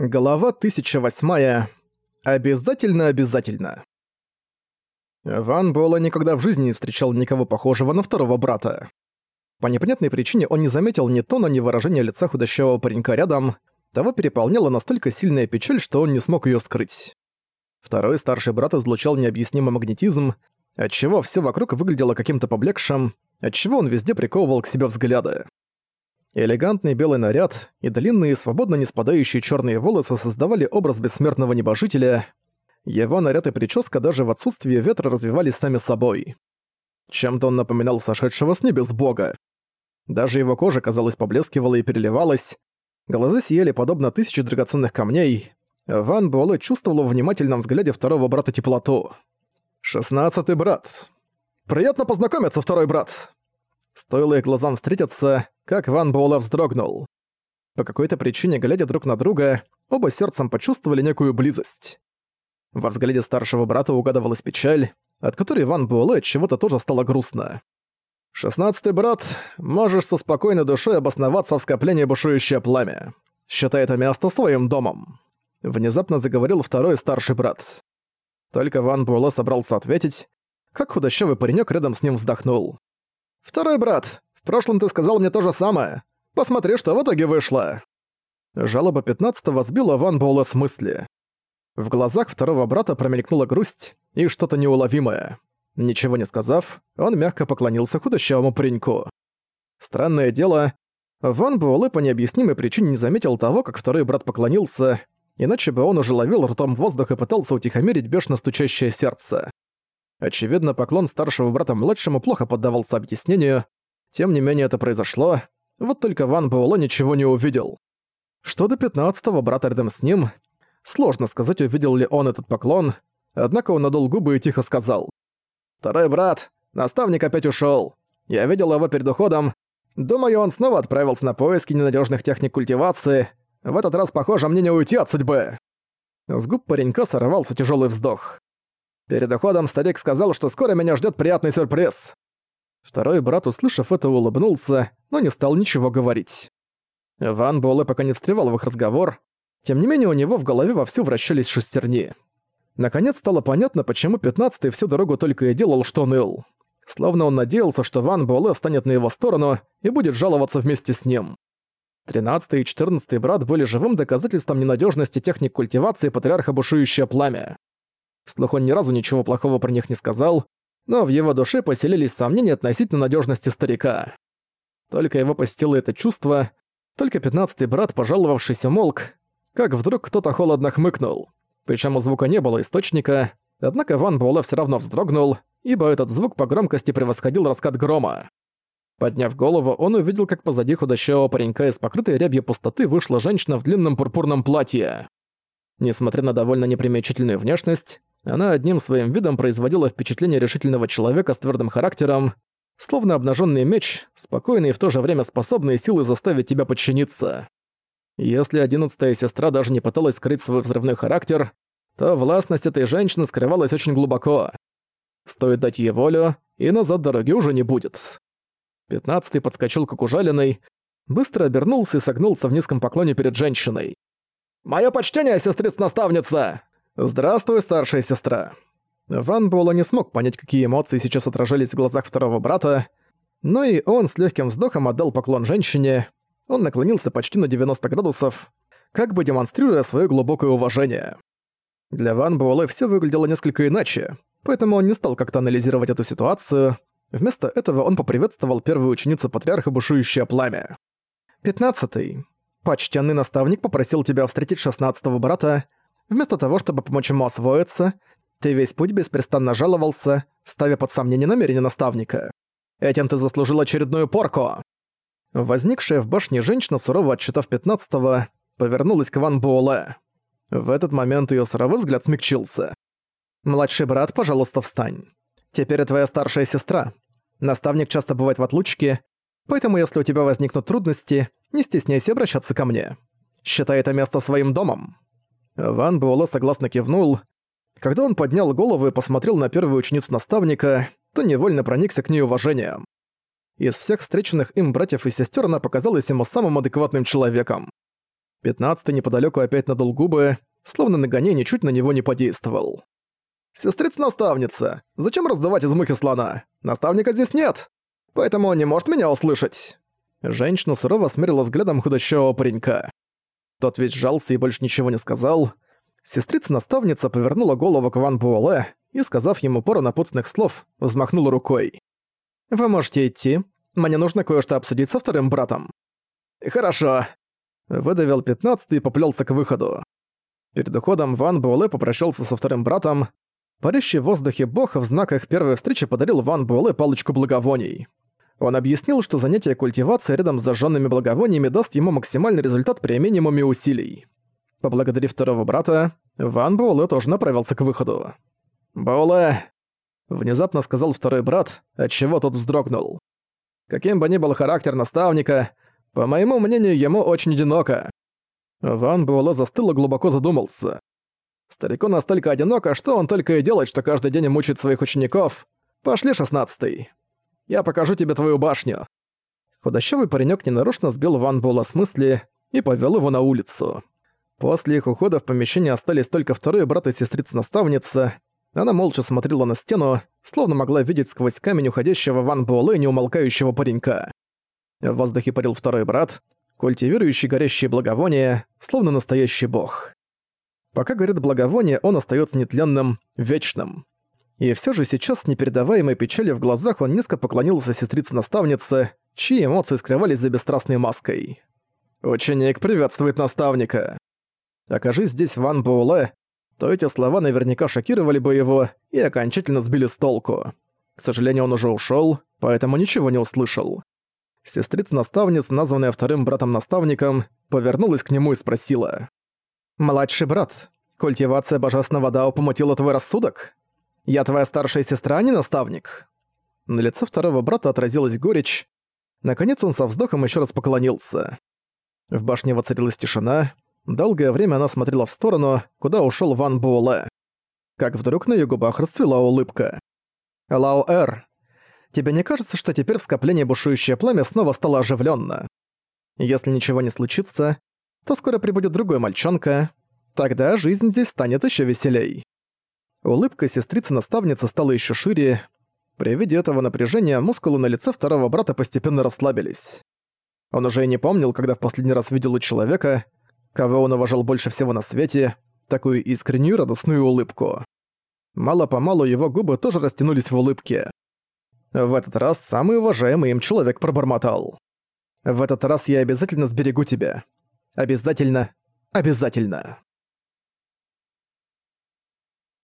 Глава 1008. Обязательно-обязательно. Ван Буэлэ никогда в жизни не встречал никого похожего на второго брата. По непонятной причине он не заметил ни тона, ни выражения лица худощавого паренька рядом, того переполняла настолько сильная печаль, что он не смог её скрыть. Второй старший брат излучал необъяснимый магнетизм, отчего всё вокруг выглядело каким-то поблекшим, отчего он везде приковывал к себе взгляды. Элегантный белый наряд и длинные, свободно не спадающие черные волосы создавали образ бессмертного небожителя. Его наряд и прическа даже в отсутствии ветра развивались сами собой. Чем-то он напоминал сошедшего с небес бога. Даже его кожа, казалось, поблескивала и переливалась. Глаза сияли подобно тысяче драгоценных камней. Ван Буэлэ чувствовал в внимательном взгляде второго брата теплоту. «Шестнадцатый брат. Приятно познакомиться, второй брат!» Стоило их глазам встретиться, как Ван Буэлэ вздрогнул. По какой-то причине, глядя друг на друга, оба сердцем почувствовали некую близость. Во взгляде старшего брата угадывалась печаль, от которой Ван Буэлэ чего-то тоже стало грустно. «Шестнадцатый брат, можешь со спокойной душой обосноваться в скоплении бушующее пламя. Считай это место своим домом», — внезапно заговорил второй старший брат. Только Ван Буэлэ собрался ответить, как худощавый паренек рядом с ним вздохнул. «Второй брат, прошлом ты сказал мне то же самое. Посмотри, что в итоге вышло». Жалоба пятнадцатого сбила Ван Буэлла с мысли. В глазах второго брата промелькнула грусть и что-то неуловимое. Ничего не сказав, он мягко поклонился худощавому пареньку. Странное дело, Ван Буэлэ по необъяснимой причине не заметил того, как второй брат поклонился, иначе бы он уже ловил ртом воздух и пытался утихомирить бешено стучащее сердце. Очевидно, поклон старшего брата младшему плохо поддавался объяснению. Тем не менее, это произошло. Вот только Ван Буэлло ничего не увидел. Что до пятнадцатого брата рядом с ним, сложно сказать, увидел ли он этот поклон, однако он надул губы и тихо сказал. «Второй брат, наставник опять ушёл. Я видел его перед уходом. Думаю, он снова отправился на поиски ненадёжных техник культивации. В этот раз, похоже, мне не уйти от судьбы». С губ паренька сорвался тяжёлый вздох. Перед уходом старик сказал, что скоро меня ждет приятный сюрприз. Второй брат, услышав это, улыбнулся, но не стал ничего говорить. Ван Буэлэ пока не встревал в их разговор, тем не менее у него в голове вовсю вращались шестерни. Наконец стало понятно, почему пятнадцатый всю дорогу только и делал, что ныл. Словно он надеялся, что Ван Буэлэ станет на его сторону и будет жаловаться вместе с ним. Тринадцатый и четырнадцатый брат были живым доказательством ненадежности техник культивации патриарха Бушующее Пламя. Вслух он ни разу ничего плохого про них не сказал, но в его душе поселились сомнения относительно надежности старика. Только его посетило это чувство, только пятнадцатый брат, пожаловавшийся, молк, как вдруг кто-то холодно хмыкнул. Причем у звука не было источника, однако Ван Буэлэ все равно вздрогнул, ибо этот звук по громкости превосходил раскат грома. Подняв голову, он увидел, как позади худощавого паренька из покрытой рябью пустоты вышла женщина в длинном пурпурном платье. Несмотря на довольно непримечательную внешность, она одним своим видом производила впечатление решительного человека с твердым характером, словно обнаженный меч, спокойный и в то же время способный силой заставить тебя подчиниться. Если одиннадцатая сестра даже не пыталась скрыть свой взрывной характер, то властность этой женщины скрывалась очень глубоко. Стоит дать ей волю, и назад дороги уже не будет. Пятнадцатый подскочил как ужаленный, быстро обернулся и согнулся в низком поклоне перед женщиной. «Моё почтение, сестрица-наставница!» «Здравствуй, старшая сестра». Ван Буэлла не смог понять, какие эмоции сейчас отражались в глазах второго брата, но и он с легким вздохом отдал поклон женщине. Он наклонился почти на 90 градусов, как бы демонстрируя свое глубокое уважение. Для Ван Буэлэ все выглядело несколько иначе, поэтому он не стал как-то анализировать эту ситуацию. Вместо этого он поприветствовал первую ученицу патриарха Бушующее Пламя. «Пятнадцатый. Почтенный наставник попросил тебя встретить шестнадцатого брата, Вместо того, чтобы помочь ему освоиться, ты весь путь беспрестанно жаловался, ставя под сомнение намерения наставника. Этим ты заслужил очередную порку. Возникшая в башне женщина, сурово отчитав пятнадцатого, повернулась к Ван Буэлэ. В этот момент её суровый взгляд смягчился. «Младший брат, пожалуйста, встань. Теперь твоя старшая сестра. Наставник часто бывает в отлучке, поэтому если у тебя возникнут трудности, не стесняйся обращаться ко мне. Считай это место своим домом». Ван Буэлэ согласно кивнул. Когда он поднял голову и посмотрел на первую ученицу наставника, то невольно проникся к ней уважением. Из всех встреченных им братьев и сестер она показалась ему самым адекватным человеком. Пятнадцатый неподалеку опять надул губы, словно нагоняй ничуть на него не подействовал. «Сестрица-наставница, зачем раздавать из мухи слона? Наставника здесь нет, поэтому он не может меня услышать». Женщина сурово смерила взглядом худощавого паренька. Тот ведь сжался и больше ничего не сказал. Сестрица-наставница повернула голову к Ван Буэлэ и, сказав ему пару напутственных слов, взмахнула рукой. «Вы можете идти. Мне нужно кое-что обсудить со вторым братом». «Хорошо», — выдавил пятнадцатый и поплелся к выходу. Перед уходом Ван Буэлэ попрощался со вторым братом. Парящий в воздухе бог в знак их первой встречи подарил Ван Буэлэ палочку благовоний. Он объяснил, что занятие культивацией рядом с зажженными благовониями даст ему максимальный результат при минимуме усилий. Поблагодарив второго брата, Ван Буэлэ тоже направился к выходу. «Буэлэ!» — внезапно сказал второй брат, отчего тот вздрогнул. «Каким бы ни был характер наставника, по моему мнению, ему очень одиноко». Ван Буэлэ застыл и глубоко задумался. Старику настолько одиноко, что он только и делает, что каждый день мучает своих учеников. Пошли, шестнадцатый. Я покажу тебе твою башню». Худощавый паренек ненарочно сбил Ван Була с мысли и повел его на улицу. После их ухода в помещении остались только второй брат и сестрица-наставница. Она молча смотрела на стену, словно могла видеть сквозь камень уходящего Ван Буэлэ неумолкающего паренька. В воздухе парил второй брат, культивирующий горящие благовония, словно настоящий бог. Пока горит благовоние, он остается нетленным, вечным. И все же сейчас с непередаваемой печалью в глазах он низко поклонился сестрице-наставнице, чьи эмоции скрывались за бесстрастной маской. «Ученик приветствует наставника!» Окажись здесь Ван Буэлэ, то эти слова наверняка шокировали бы его и окончательно сбили с толку. К сожалению, он уже ушел, поэтому ничего не услышал. Сестрица-наставница, названная вторым братом-наставником, повернулась к нему и спросила. «Младший брат, культивация божественного Дао помутила твой рассудок?» «Я твоя старшая сестра, а не наставник». На лице второго брата отразилась горечь. Наконец он со вздохом еще раз поклонился. В башне воцарилась тишина. Долгое время она смотрела в сторону, куда ушел Ван Буэлэ. Как вдруг на ее губах расцвела улыбка. «Лао Эр, тебе не кажется, что теперь в скоплении бушующее пламя снова стало оживленно? Если ничего не случится, то скоро прибудет другой мальчонка. Тогда жизнь здесь станет еще веселей». Улыбка сестрицы-наставницы стала еще шире. При виде этого напряжения мускулы на лице второго брата постепенно расслабились. Он уже и не помнил, когда в последний раз видел у человека, кого он уважал больше всего на свете, такую искреннюю радостную улыбку. Мало-помалу его губы тоже растянулись в улыбке. В этот раз самый уважаемый им человек пробормотал. «В этот раз я обязательно сберегу тебя. Обязательно, обязательно».